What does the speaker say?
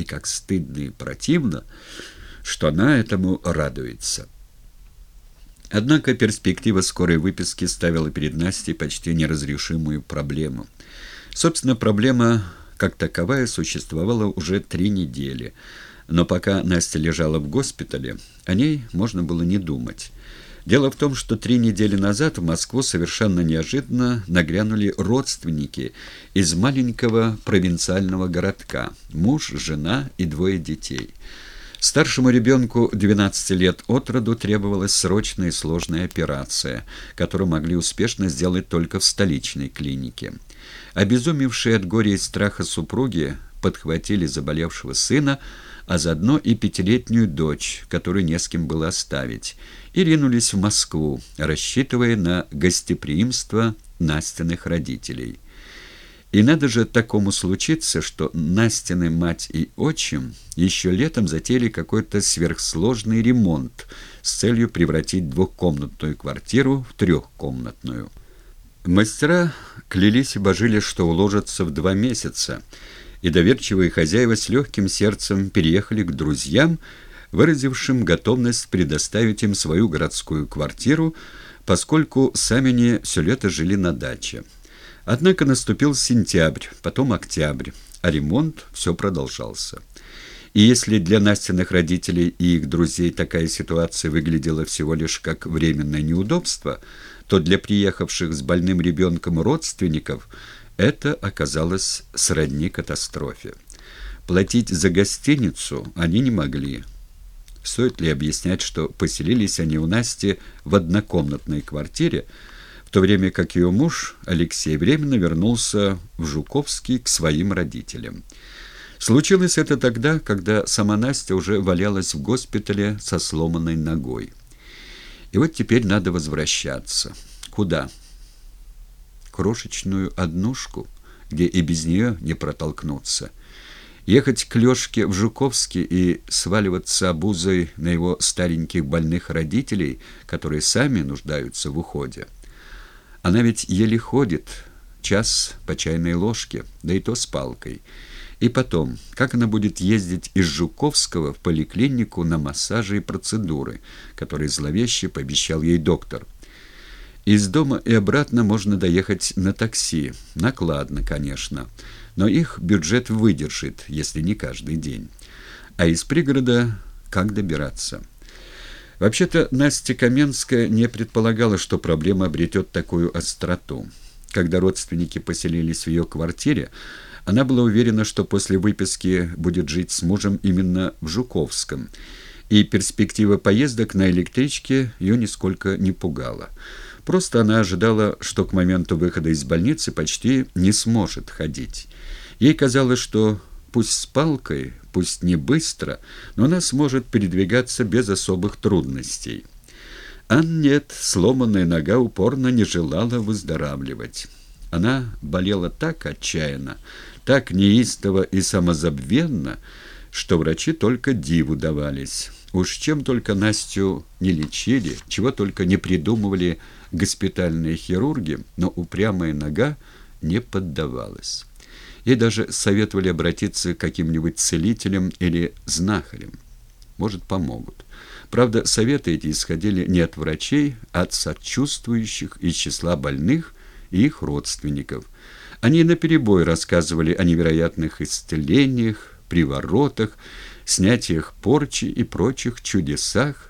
и как стыдно и противно, что она этому радуется. Однако перспектива скорой выписки ставила перед Настей почти неразрешимую проблему. Собственно, проблема как таковая существовала уже три недели, но пока Настя лежала в госпитале, о ней можно было не думать. Дело в том, что три недели назад в Москву совершенно неожиданно нагрянули родственники из маленького провинциального городка – муж, жена и двое детей. Старшему ребенку 12 лет от роду требовалась срочная и сложная операция, которую могли успешно сделать только в столичной клинике. Обезумевшие от горя и страха супруги подхватили заболевшего сына, а заодно и пятилетнюю дочь, которую не с кем было оставить, и ринулись в Москву, рассчитывая на гостеприимство Настиных родителей. И надо же такому случиться, что Настины мать и отчим еще летом затеяли какой-то сверхсложный ремонт с целью превратить двухкомнатную квартиру в трехкомнатную. Мастера клялись и божили, что уложатся в два месяца – и доверчивые хозяева с легким сердцем переехали к друзьям, выразившим готовность предоставить им свою городскую квартиру, поскольку сами они все лето жили на даче. Однако наступил сентябрь, потом октябрь, а ремонт все продолжался. И если для Настиных родителей и их друзей такая ситуация выглядела всего лишь как временное неудобство, то для приехавших с больным ребенком родственников – это оказалось сродни катастрофе. Платить за гостиницу они не могли. Стоит ли объяснять, что поселились они у Насти в однокомнатной квартире, в то время как ее муж Алексей временно вернулся в Жуковский к своим родителям. Случилось это тогда, когда сама Настя уже валялась в госпитале со сломанной ногой. И вот теперь надо возвращаться. Куда? крошечную однушку, где и без нее не протолкнуться. Ехать к Лешке в Жуковске и сваливаться обузой на его стареньких больных родителей, которые сами нуждаются в уходе. Она ведь еле ходит, час по чайной ложке, да и то с палкой. И потом, как она будет ездить из Жуковского в поликлинику на массажи и процедуры, которые зловеще пообещал ей доктор – из дома и обратно можно доехать на такси. Накладно, конечно, но их бюджет выдержит, если не каждый день. А из пригорода как добираться? Вообще-то Настя Каменская не предполагала, что проблема обретет такую остроту. Когда родственники поселились в ее квартире, она была уверена, что после выписки будет жить с мужем именно в Жуковском, и перспектива поездок на электричке ее нисколько не пугала. Просто она ожидала, что к моменту выхода из больницы почти не сможет ходить. Ей казалось, что пусть с палкой, пусть не быстро, но она сможет передвигаться без особых трудностей. А нет, сломанная нога упорно не желала выздоравливать. Она болела так отчаянно, так неистово и самозабвенно, что врачи только диву давались. Уж чем только Настю не лечили, чего только не придумывали госпитальные хирурги, но упрямая нога не поддавалась. Ей даже советовали обратиться к каким-нибудь целителям или знахарям. Может, помогут. Правда, советы эти исходили не от врачей, а от сочувствующих из числа больных и их родственников. Они наперебой рассказывали о невероятных исцелениях, приворотах, снятиях порчи и прочих чудесах,